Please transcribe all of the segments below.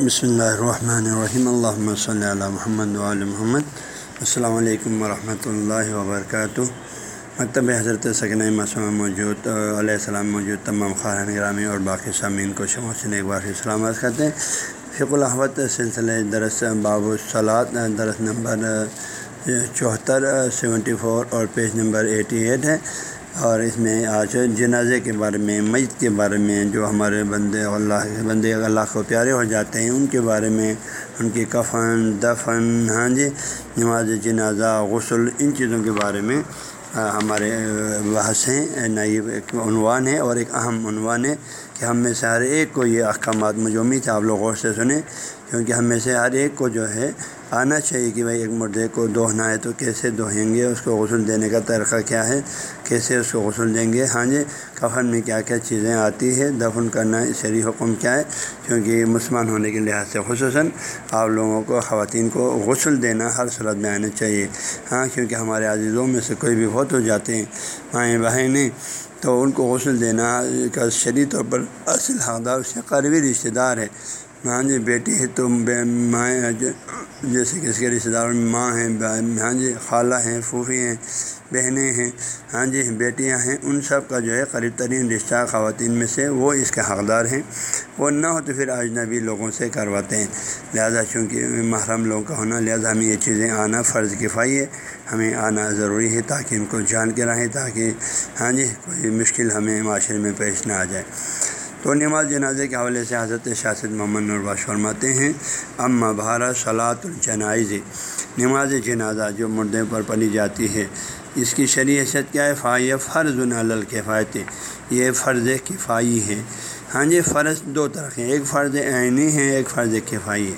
بسم اللہ الرحمن الرحیم اللہ صلی اللہ محمد علیہ محمد السلام علیکم ورحمۃ اللہ وبرکاتہ مکتب حضرت سکن مسلم موجود علیہ السلام موجود تمام خارن گرامی اور باقی سامعین کو شمع سے ایک بار سلامت کرتے ہیں فق الحمت سلسلہ درس باب الصلاط درس نمبر چوہتر سیونٹی فور اور پیج نمبر ایٹی ایٹ ہے اور اس میں آج جنازے کے بارے میں، میت کے بارے میں جو ہمارے بندے اللہ بندے اللہ کو پیارے ہو جاتے ہیں، ان کے بارے میں، ان کی کفن، دفن ہاں جی نماز جنازہ، غسل، ان چیزوں کے بارے میں ہمارے بحث ہیں نئی ایک عنوان ہے اور ایک اہم عنوان ہے کہ ہم میں سے ہر ایک کو یہ احکامات مجموعی تھے، آپ لوگ غور سے سنیں، کیونکہ ہم میں سے ہر ایک کو جو ہے آنا چاہیے کہ بھائی ایک مردے کو دوہنا ہے تو کیسے دوہیں گے؟ اس کو غسل دینے کا طریقہ کیا ہے؟ کیسے اس کو غسل دیں گے؟ ہاں جی کفن میں کیا کیا چیزیں آتی ہے دفن کرنا شریح حکم کیا ہے؟ کیونکہ مسلمان ہونے کے لحاظ سے خصوصاً آپ لوگوں کو، خواتین کو غسل دینا ہر صورت میں آنا چاہیے۔ ہاں کیونکہ ہمارے عزیزوں میں سے کوئی بھی بہت ہو جاتے ہیں۔ مائیں بہنیں، تو ان کو غسل دینا کا شرعی طور پر اصل حقدار اس سے قریبی رشتہ دار ہے۔ ہاں جی بیٹی ہے تو مائیں جیسے کہ اس کے رشتے داروں میں ماں ہیں ہاں جی خالہ ہیں، پھوپھی ہیں، بہنیں ہیں ہاں جی بیٹیاں ہیں، ان سب کا جو ہے قریب ترین رشتہ خواتین میں سے وہ اس کے حقدار ہیں۔ وہ نہ ہو تو پھر اجنبی لوگوں سے کرواتے ہیں۔ لہٰذا چونکہ محرم لوگوں کا ہونا، لہٰذا ہمیں یہ چیزیں آنا فرض کفائی ہے۔ ہمیں آنا ضروری ہے تاکہ ان کو جان کے رہیں، تاکہ ہاں جی کوئی مشکل ہمیں معاشرے میں پیش نہ آ جائے۔ تو نماز جنازے کے حوالے سے حضرت شاست محمد نرباش فرماتے ہیں، اما بھارا صلاۃ الجنائز، نماز جنازہ جو مردے پر پڑھی جاتی ہے۔ اس کی حیثیت کیا ہے؟ فائیہ فرض الکفایت یہ فرض کفائی ہے۔ ہاں جی فرض دو طرح ہیں۔ ایک فرض عینی ہے، ایک فرض کفائی ہے۔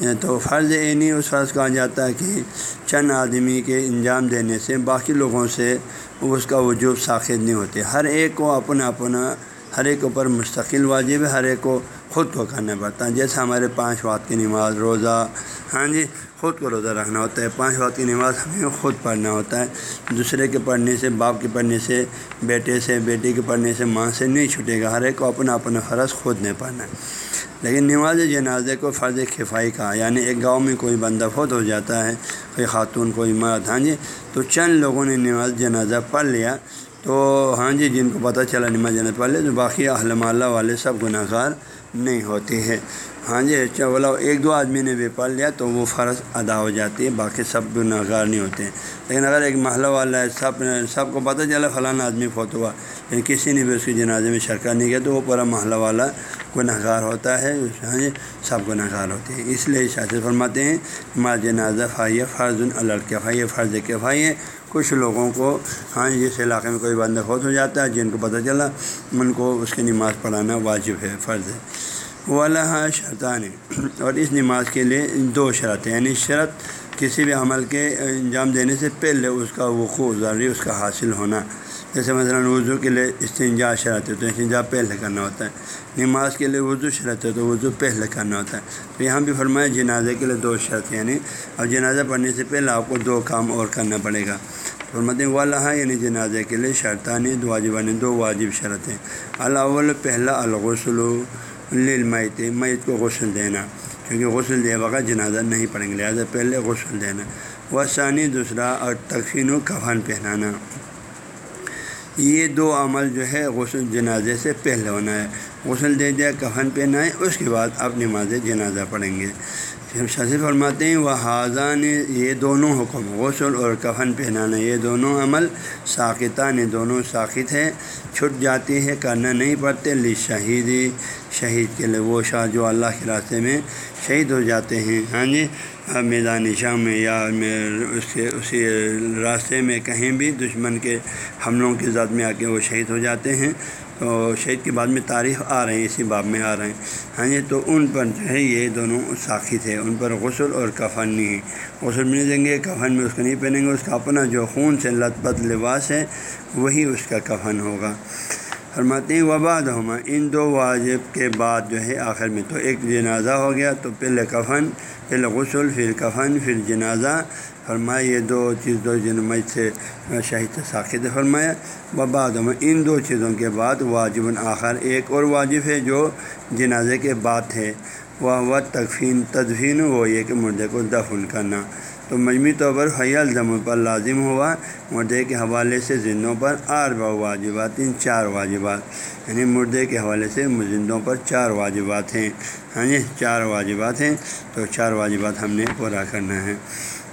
یعنی تو فرض عینی اس فرض کہا جاتا ہے کہ چند آدمی کے انجام دینے سے باقی لوگوں سے اس کا وجوب ساخت نہیں ہوتے۔ ہر ایک کو اپنا اپنا ہر ایک اوپر مستقل واجب ہے، ہر ایک کو خود کو کرنا پڑتا ہے۔ جیسے ہمارے پانچ وقت کی نماز روزہ ہاں جی خود کو روزہ رکھنا ہوتا ہے۔ پانچ وقت کی نماز ہمیں خود پڑھنا ہوتا ہے۔ دوسرے کے پڑھنے سے، باپ کے پڑھنے سے، بیٹے سے، بیٹی کے پڑھنے سے ماں سے نہیں چھوٹے گا۔ ہر ایک کو اپنا اپنا فرض خود نہیں پڑھنا ہے۔ لیکن نماز جنازے کو فرض کفائی کہا یعنی ایک گاؤں میں کوئی بندہ فوت ہو جاتا ہے، کوئی خاتون، کوئی مرد ہاں جی تو چند لوگوں نے نماز جنازہ پڑھ لیا۔ تو ہاں جی جن کو پتہ چلا نماز جنت والے تو باقی اہل مالہ والے سب گناہ گار نہیں ہوتے ہیں۔ ہاں جی اچھا، چولا ایک دو آدمی نے بھی پڑھ لیا تو وہ فرض ادا ہو جاتی ہے باقی سب گناہ گار نہیں ہوتے۔ ہیں لیکن اگر ایک محلہ والا ہے، سب سب کو پتہ چلا فلانا آدمی فوت ہوا، لیکن کسی نے بھی اس کی جنازے میں شرکت نہیں کیا تو وہ پورا محلہ والا گناہ گار ہوتا ہے۔ ہاں جی سب گناہ گار ہوتے ہیں۔ اس لیے شاطر فرماتے ہیں ماں جنازہ فائیہ فرض الکفائی فرض کفائی ہے کچھ لوگوں کو ہاں جس علاقے میں کوئی بندہ فوت ہو جاتا ہے، جن کو پتہ چلا، ان کو اس کی نماز پڑھانا واجب ہے، فرض ہے۔ وہ اللہ شرطان۔ اور اس نماز کے لیے دو شرط یعنی شرط کسی بھی عمل کے انجام دینے سے پہلے اس کا وقوع ضروری، اس کا حاصل ہونا۔ جیسے مثلاً وضو کے لیے استنجا شرط ہے تو استنجا پہلے کرنا ہوتا ہے۔ نماز کے لیے وضو شرط ہے، تو وضو پہلے کرنا ہوتا ہے۔ تو یہاں بھی فرمایا جنازے کے لیے دو شرط یعنی اور جنازہ پڑھنے سے پہلے آپ کو دو کام اور کرنا پڑے گا۔ فرمت والا یعنی جنازے کے لیے شرطان دو واجبان دو واجب شرط ہیں الاول پہلا الغسل للمیت، میت کو غسل دینا، کیونکہ غسل دے بغیر جنازہ نہیں پڑھیں گے، لہٰذا پہلے غسل دینا۔ وہ ثانی دوسرا، اور تقفین و کفن پہنانا۔ یہ دو عمل جو ہے، غسل جنازے سے پہلے ہونا ہے۔ غسل دے دیا، کفن پہنا ہے اس کے بعد اب نماز جنازہ پڑھیں گے۔ شاذ فرماتے ہیں وہ حاضان یہ دونوں حکم، غسل اور کفن پہنانا، یہ دونوں عمل ساقتان دونوں ساخت ہے چھٹ جاتی ہے، کرنا نہیں پڑتے۔ لی شہیدی شہید کے لیے وہ شاہ جو اللہ کے راستے میں شہید ہو جاتے ہیں۔ ہاں جی میدان شاہ میں یا اس کے، اسی راستے میں کہیں بھی دشمن کے حملوں کی ذات میں آ کے وہ شہید ہو جاتے ہیں۔ شہید کے بعد میں تاریخ آ رہے ہیں، اسی باب میں آ رہے ہیں۔ ہاں جی تو ان پر جو ہے یہ دونوں ساخی تھے ان پر غسل اور کفن نہیں ہے۔ غسل نہیں دیں گے، کفن میں اس کو نہیں پہنیں گے، اس کا اپنا جو خون سے لت پت لباس ہے، وہی اس کا کفن ہوگا۔ فرماتے ہیں وباد ہما ان دو واجب کے بعد جو ہے آخر میں تو ایک جنازہ ہو گیا، تو پہلے کفن پہلے غسل پھر کفن، پھر جنازہ۔ فرمایا، یہ دو چیز دو جنمت سے شہید ساخت فرمایا۔ وباد ہما ان دو چیزوں کے بعد واجب آخر ایک اور واجب ہے جو جنازے کے بعد ہے۔ وہ و تکفین، تدفین، وہ یہ کہ مردے کو دفن کرنا۔ تو مجموعی طور پر حیال دم پر لازم ہوا، مردے کے حوالے سے زندوں پر آربا واجبات ان چار واجبات۔ یعنی مردے کے حوالے سے زندوں پر چار واجبات ہیں۔ ہاں جی چار واجبات ہیں۔ تو چار واجبات ہم نے پورا کرنا ہے۔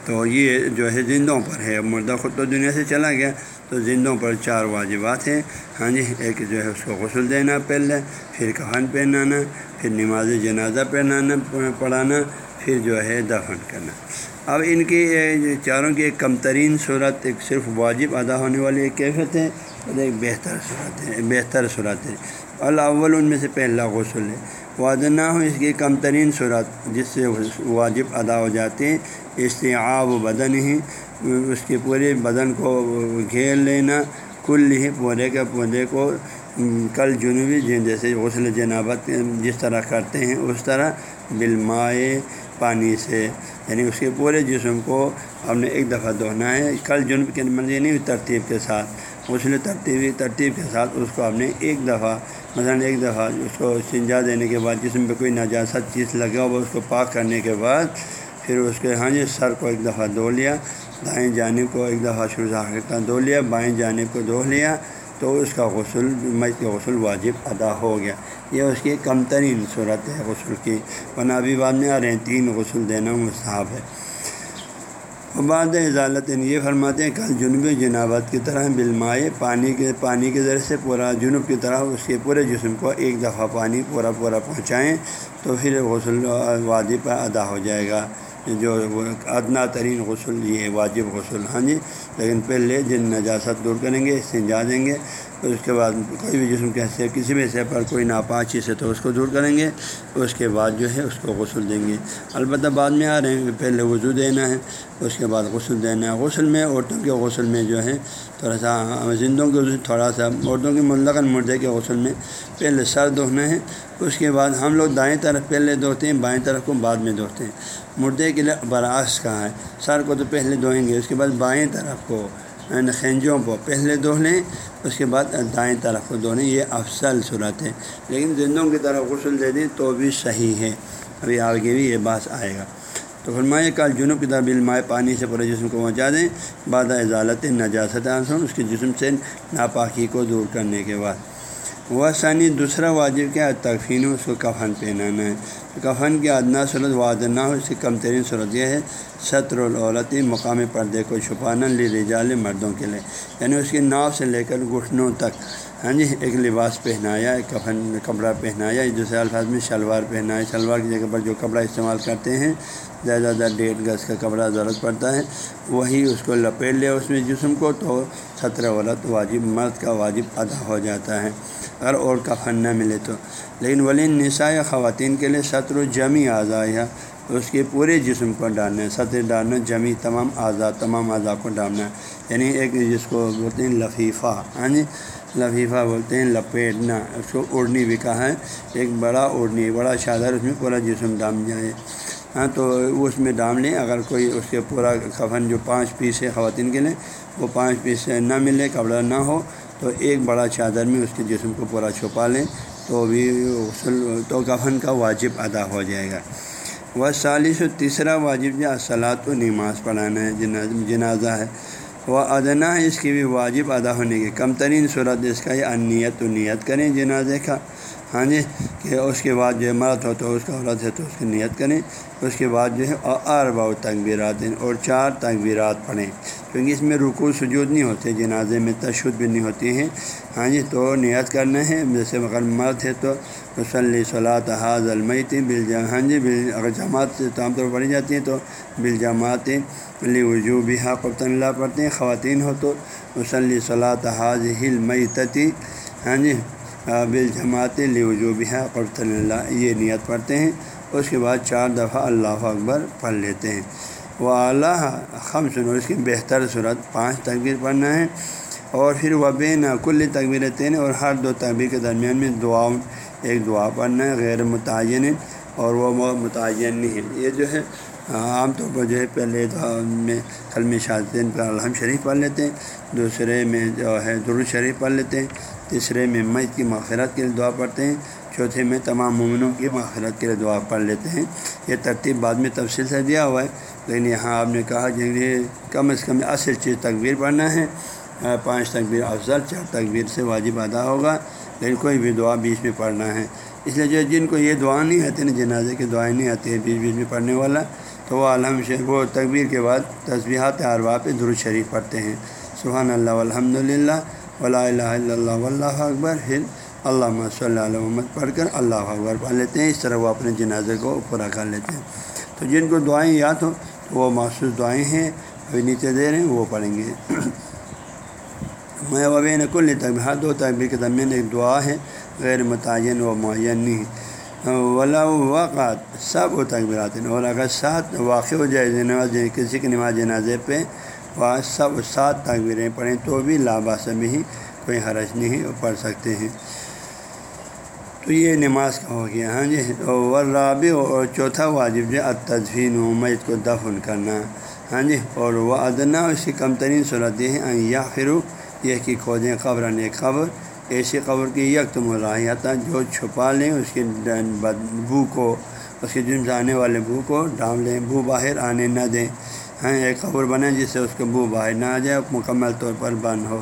تو یہ جو ہے زندوں پر ہے۔ مردہ خود تو دنیا سے چلا گیا، تو زندوں پر چار واجبات ہیں۔ ہاں جی ایک جو ہے اس کو غسل دینا پہلے، پھر کفن پہنانا، پھر نماز جنازہ پہنانا، پڑھانا، پھر جو ہے دفن کرنا۔ اب ان کی چاروں کی ایک کم ترین صورت، ایک صرف واجب ادا ہونے والی ایک کیفیت ہے اور ایک بہتر صورت ہے بہتر صورت ہے۔ الاول ان میں سے پہلا غسل ہے۔ واضح نہ ہو اس کی کم ترین صورت، جس سے واجب ادا ہو جاتے ہیں، استعاب و بدن ہی اس کے پورے بدن کو گھیر لینا کل ہی پودے کے پودے کو کل جنوبی جن، جیسے غسل جنابت، جس طرح کرتے ہیں، اس طرح بالمائے پانی سے یعنی اس کے پورے جسم کو ہم نے ایک دفعہ دھونا ہے۔ کل جنوب کے مطلب نہیں ترتیب کے ساتھ۔ غسل ترتیبی، ترتیب کے ساتھ اس کو ہم نے ایک دفعہ، مثلاً ایک دفعہ اس کو سنجا دینے کے بعد، جسم پہ کوئی نجاست چیز لگا ہوا، اس کو پاک کرنے کے بعد، پھر اس کے ہاں جی سر کو ایک دفعہ دھو لیا، دائیں جانب کو ایک دفعہ شروع کا دھو لیا، بائیں جانب کو دھو لیا تو اس کا غسل، مئی کے غسل واجب ادا ہو گیا۔ یہ اس کی کم ترین صورت ہے غسل کی۔ ورنہ ابھی بعد میں آ رہے ہیں، تین غسل دینا مصحف ہے۔ بعد اضالت یہ فرماتے ہیں، کل جنوب جنابت کی طرح بالمائے پانی کے پانی کے ذریعے سے پورا جنوب کی طرح اس کے پورے جسم کو ایک دفعہ پانی پورا پورا پہنچائیں تو پھر غسل واجب ادا ہو جائے گا۔ جو ادنا ترین غسل، یہ واجب غسل۔ ہاں جی لیکن پہلے جن نجاست دور کریں گے سنجا دیں گے اس کے بعد کوئی بھی جسم کے حصے، کسی بھی حصے پر کوئی ناپاچی سے تو اس کو دور کریں گے، اس کے بعد جو ہے اس کو غسل دیں گے۔ البتہ بعد میں آ رہے ہیں کہ پہلے وضو دینا ہے، اس کے بعد غسل دینا ہے۔ غسل میں عورتوں کے غسل میں جو ہے تھوڑا سا زندوں کے تھوڑا سا عورتوں کے ملغن مردے کے غسل میں پہلے سر دھونا ہے، اس کے بعد ہم لوگ دائیں طرف پہلے دھوتے ہیں، بائیں طرف کو بعد میں دھوتے ہیں۔ مردے کے لیے برعکس کہاں ہے، سر کو تو پہلے دھوئیں گے، اس کے بعد بائیں طرف کو خینجوں کو پہلے دھو لیں اس کے بعد دائیں طرف کو دھو لیں یہ افسل صورت ہے۔ لیکن زندوں کی طرف غسل دے دیں تو بھی صحیح ہے۔ ابھی آگے بھی یہ بات آئے گا۔ تو فرمائے کال جنوب کی طرف علمائے پانی سے پورے جسم کو پہنچا دیں، بعد ازالت نجاست آسن اس کے جسم سے ناپاکی کو دور کرنے کے بعد۔ وہ ثانی دوسرا واجب کیا تکفین اس کو کفن پہنانا ہے۔ کفن کی ادنا صورت واضح نہ ہو، اس کی کم ترین صورت یہ ہے شطر العورتی مقامی پردے کو چھپانا لی رجال مردوں کے لیے۔ یعنی اس کی ناؤ سے لے کر گھٹنوں تک۔ ہاں جی ایک لباس پہنایا، ایک کفن کپڑا پہنایا دوسرے الفاظ میں شلوار پہنایا۔ شلوار کی جگہ پر جو کپڑا استعمال کرتے ہیں، زیادہ زیادہ ڈیڑھ گز کا کپڑا ضرورت پڑتا ہے۔ وہی اس کو لپیٹ لیا، اس میں جسم کو تو سطر عورت واجب، مرد کا واجب ادا ہو جاتا ہے، اگر اور کفن نہ ملے تو۔ لیکن ولین نساء یا خواتین کے لیے سطر و جمی اعضاء ہے۔ اس کے پورے جسم کو ڈالنا ہے، سطر ڈالنا جمی تمام اعضاء تمام اعضاء کو ڈالنا ہے۔ یعنی ایک جس کو بولتے ہیں، لفیفہ۔ ہاں جی لفیفہ بولتے ہیں لپیٹنا اس کو اوڑھنی بھی کہا ہے، ایک بڑا اوڑھنی، بڑا چادر اس میں پورا جسم ڈال جائے۔ ہاں تو اس میں ڈال لیں، اگر کوئی اس کے پورا کفن جو پانچ پیس ہے خواتین کے لیے، وہ پانچ پیس نہ ملے، کپڑا نہ ہو، تو ایک بڑا چادر میں اس کے جسم کو پورا چھپا لیں، تو بھی غسل تو کفن کا واجب ادا ہو جائے گا۔ وہ سالس و تیسرا واجب جو اصلاۃ و نماز پڑھانا ہے جنازہ ہے۔ وہ ادنا اس کی بھی واجب ادا ہونے کی۔ کم ترین صورت اس کا یہ انیت و نیت کریں جنازے کا۔ ہاں جی کہ اس کے بعد جو ہے مرد ہو تو اس کا عورت ہے تو اس کی نیت کریں۔ اس کے بعد جو ہے اربا تقبیرات اور چار تقبیرات پڑھیں۔ کیونکہ اس میں رکو سجود نہیں ہوتے، جنازے میں تشدد بھی نہیں ہوتی ہیں۔ ہاں جی تو نیت کرنا ہے۔ جیسے مگر مرد ہے تو وسلی صلاح حاض المعت بل ہاں جی بل اگر جماعت سے عام طور پر پڑھی جاتی ہیں تو بل جماعت علی وجو بھی حاقب اللہ پڑھتے ہیں۔ خواتین ہو تو وسلی صلاح حاض ہل میتی ہاں جی بل جماعت لی وجو بھی اللہ، یہ نیت پڑھتے ہیں۔ اس کے بعد چار دفعہ اللہ اکبر پڑھ لیتے ہیں۔ وہ اعلیٰ خم سنو اس کی بہتر صورت پانچ تقبیر پڑھنا ہے اور پھر وہ کل تقبیر تین اور ہر دو تقبیر کے درمیان میں دعاؤں ایک دعا پڑھنا ہے غیر متعین اور وہ متعین نہیں۔ ہے یہ جو ہے، عام طور پر جو ہے، پہلے میں قلم شاطین پر الحم شریف پڑھ لیتے ہیں، دوسرے میں جو ہے درود شریف پڑھ لیتے ہیں، تیسرے میں مئی کی مغفرت کے لیے دعا پڑھتے ہیں، چوتھے میں تمام مومنوں کی مغفرت کے لیے دعا پڑھ لیتے ہیں۔ یہ ترتیب بعد میں تفصیل سے دیا ہوا ہے۔ لیکن یہاں آپ نے کہا کہ کم از کم اصل چیز تکبیر پڑھنا ہے پانچ تکبیر افضل، چار تکبیر سے واجب ادا ہوگا، لیکن کوئی بھی دعا بیچ میں پڑھنا ہے۔ اس لیے جو جن کو یہ دعا نہیں آتی نا جنازے کی دعائیں نہیں آتی ہے بیچ بیچ میں پڑھنے والا، تو وہ عالم شریف وہ تکبیر کے بعد تصبیحات اروا پہ درود شریف پڑھتے ہیں۔ سبحان اللہ الحمد للہ ولا الہ الا اللہ واللہ اکبر۔ پھر اللہ صلی اللہ محمد پڑھ کر اللہ اکبر پڑھ لیتے ہیں، اس طرح وہ اپنے جنازے کو پورا کر لیتے ہیں۔ تو جن کو دعائیں یاد ہوں وہ مخصوص دعائیں ہیں، ابھی نیچے دے رہے ہیں، وہ پڑھیں گے۔ میں وبین کل تک ہر دو تقبیر کے درمیان ایک دعا ہے، غیر متعین و معین نہیں۔ ولا وقات سب وہ تقبیرات ہیں اور اگر سات واقع ہو جائے نماز کسی کی نماز جنازے پہ، وہ سب سات تقبیریں پڑھیں تو بھی لاباس میں ہی کوئی حرج نہیں پڑھ سکتے ہیں۔ تو یہ نماز کا ہو گیا ہاں جی؟ ورابع اور چوتھا واجب جو تدفین و میت کو دفن کرنا ہاں جی؟ اور وہ ادنا اس کی کم ترین صورت یہ ہے یا پھر یہ کہ کھودیں قبر نے قبر، ایسی قبر کی یک تم راہتا جو چھپا لیں، اس کی بو کو، اس کے جن سے آنے والے بو کو ڈال لیں، بو باہر آنے نہ دیں ہاں ایک قبر بنائیں جس سے اس کو بو باہر نہ آ جائے، مکمل طور پر بند ہو۔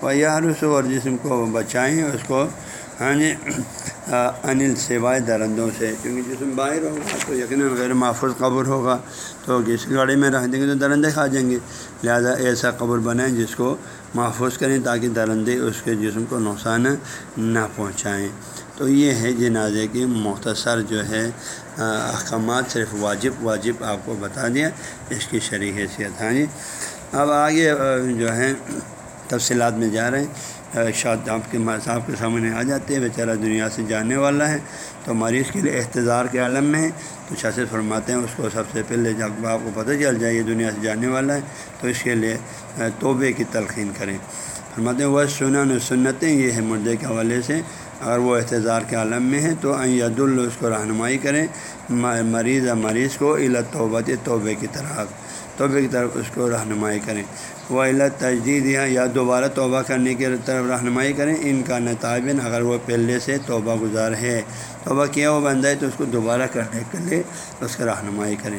اور یارس اور جسم کو بچائیں، اس کو ہاں جی؟ انل سوائے درندوں سے کیونکہ جسم باہر ہوگا تو یقیناً غیر محفوظ قبر ہوگا۔ تو کس گاڑی میں رکھ دیں گے تو درندے کھا جائیں گے، لہٰذا ایسا قبر بنائیں جس کو محفوظ کریں تاکہ درندے اس کے جسم کو نقصان نہ پہنچائیں۔ تو یہ ہے جنازے کی مختصر جو ہے احکامات، صرف واجب واجب آپ کو بتا دیا۔ اس کی شرح حیثیت ہاں جی۔ اب آگے جو ہے تفصیلات میں جا رہے ہیں۔ شاد آپ کے صاحب کے سامنے آ جاتے ہیں، بیچارہ دنیا سے جانے والا ہے۔ تو مریض کے لیے احتضار کے عالم میں ہے تو شاست فرماتے ہیں، اس کو سب سے پہلے جب آپ کو پتہ چل جائے، یہ دنیا سے جانے والا ہے، تو اس کے لیے توبے کی تلقین کریں۔ فرماتے ہیں وہ سنن سنتیں یہ ہے مردے کے حوالے سے۔ اگر وہ احتضار کے عالم میں ہے تو عید اس کو رہنمائی کریں۔ مریض مریض کو علت توبت توبے کی طرح توبے کی طرف اس کو رہنمائی کریں۔ وہ علت تجدید یا دوبارہ توبہ کرنے کی طرف رہنمائی کریں۔ ان کا نتائبن اگر وہ پہلے سے توبہ گزار ہے توبہ کیا وہ بندہ ہے تو اس کو دوبارہ کرنے کے لیے اس کا رہنمائی کریں۔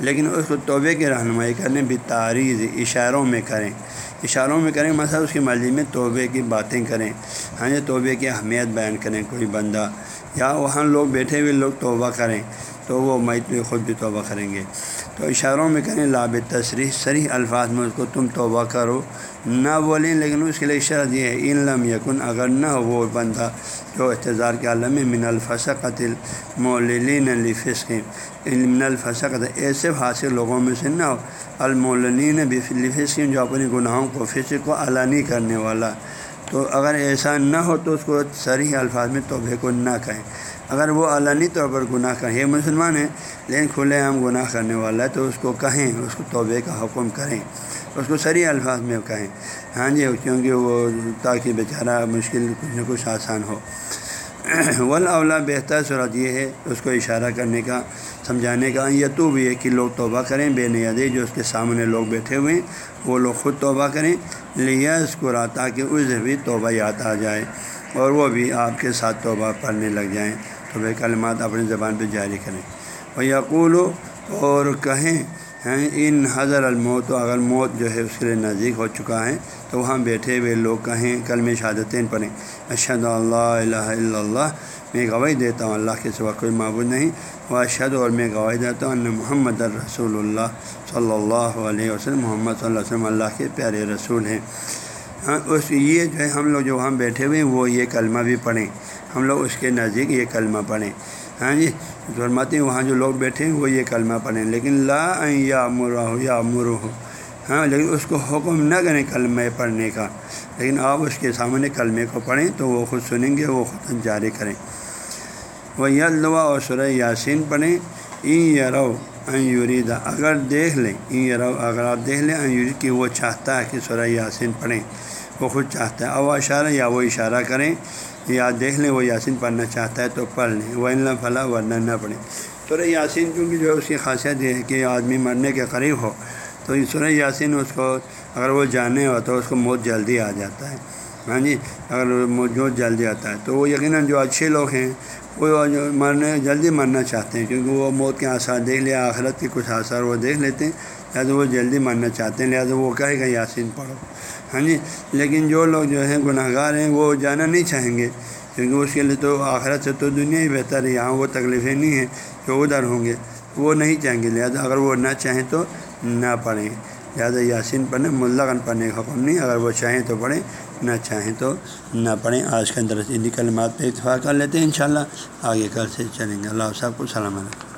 لیکن اس کو توبے کی رہنمائی کرنے بھی تاریخ اشاروں میں کریں۔ اشاروں میں کریں مثلا اس کی مرضی میں توبے کی باتیں کریں۔ ہاں جی توبے کی اہمیت بیان کریں کوئی بندہ۔ یا وہاں لوگ بیٹھے ہوئے لوگ توبہ کریں تو وہ میت بھی خود بھی توبہ کریں گے۔ تو اشاروں میں کریں لاب تصریح صریح الفاظ میں اس کو تم توبہ کرو۔ نہ بولیں لیکن اس کے لیے اشارت یہ ہے، ان لم یکن، اگر نہ ہو وہ بندہ جو احتضار کے عالم من الفسقت مولین الفسق من الفسقت، ایسے حاصل لوگوں میں سے نہ ہو۔ المولین بفسق جو اپنے گناہوں کو، فسق کو علانی کرنے والا۔ تو اگر ایسا نہ ہو تو اس کو صریح الفاظ میں توبے کو نہ کہیں۔ اگر وہ علانی طور پر گناہ کریں، یہ مسلمان ہے لیکن کھلے ہم گناہ کرنے والا ہے تو اس کو کہیں، اس کو توبے کا حکم کریں، اس کو سری الفاظ میں کہیں۔ ہاں جی کیونکہ وہ تاکہ بیچارہ مشکل کچھ نہ کچھ آسان ہو۔ اولا بہتر صورت یہ ہے، اس کو اشارہ کرنے کا، سمجھانے کا۔ یہ تو بھی ہے کہ لوگ توبہ کریں بے نیادے جو اس کے سامنے لوگ بیٹھے ہوئے ہیں، وہ لوگ خود توبہ کریں۔ لیا اس کو رہا تاکہ اسے بھی توبہ یاد آ جائے اور وہ بھی آپ کے ساتھ توبہ پڑھنے لگ جائیں۔ تو وہ کلمات اپنی زبان پہ جاری کریں۔ اور یقول اور کہیں ہیں، ان حضر الموت و اگر موت جو ہے اس کے لیے نزدیک ہو چکا ہے، تو وہاں بیٹھے ہوئے لوگ کہیں کلم شہادتیں پڑھیں۔ اشد اللہ الہ الا اللہ میں گواہی دیتا ہوں، اللہ کے سوا کوئی معبود نہیں۔ وہ اشد اور میں گواہی دیتا ہوں محمد الرسول اللہ صلی اللہ علیہ وسلم، محمد صلی اللہ علیہ وسلم اللہ کے پیارے رسول ہیں۔ ہاں اس یہ جو ہے، ہم لوگ جو وہاں بیٹھے ہوئے ہیں، وہ یہ کلمہ بھی پڑھیں۔ ہم لوگ اس کے نزدیک یہ کلمہ پڑھیں۔ ہاں جی فرماتے ہیں وہاں جو لوگ بیٹھے ہیں وہ یہ کلمہ پڑھیں، لیکن لا یا مرا ہو یا مرو ہو ہاں لیکن اس کو حکم نہ کریں کلمہ پڑھنے کا۔ لیکن آپ اس کے سامنے کلمے کو پڑھیں تو وہ خود سنیں گے، وہ خود جاری کریں۔ وہ یلوا اور سورہ یاسین پڑھیں۔ این یرو این یوریدا اگر دیکھ لیں این یرو، اگر آپ دیکھ لیں این یورید کہ وہ چاہتا ہے کہ سورہ یاسین پڑھیں۔ وہ خود چاہتا ہے، او اشارہ یا وہ اشارہ کریں۔ یا دیکھ لیں وہ یاسین پڑھنا چاہتا ہے تو پڑھ لیں، وہ اللہ فلاں ورنہ نہ پڑھیں۔ سورہ یاسین کیونکہ جو ہے اس کی خاصیت یہ ہے کہ آدمی مرنے کے قریب ہو، تو سورہ یاسین اس کو اگر وہ جانے ہو تو اس کو موت جلدی آ جاتا ہے۔ ہاں جی اگر موجود جلدی آتا ہے تو وہ یقیناً جو اچھے لوگ ہیں، وہ مرنے، جلدی مرنا چاہتے ہیں، کیونکہ وہ موت کے آثار دیکھ لیا آخرت کے کچھ آثار وہ دیکھ لیتے ہیں، لہٰذا وہ جلدی مرنا چاہتے ہیں، لہٰذا وہ کہے گا یاسین پڑھو۔ ہاں جی لیکن جو لوگ جو ہیں گناہ گار ہیں، وہ جانا نہیں چاہیں گے۔ کیونکہ اس کے لیے تو آخرت سے تو دنیا ہی بہتر ہے، یہاں وہ تکلیفیں نہیں ہیں جو ادھر ہوں گے۔ وہ نہیں چاہیں گے، لہٰذا اگر وہ نہ چاہیں تو نہ پڑھیں۔ لہٰذا یاسین پڑھیں ملغن پڑھنے کا حکم نہیں، اگر وہ چاہیں تو پڑھیں، نہ چاہیں تو نہ پڑھیں۔ آج کے اندر انہیں کلمات پہ اتفاق کر لیتے ہیں، انشاءاللہ آگے کل سے چلیں گے۔ اللہ صاحب کو سلام علیکم۔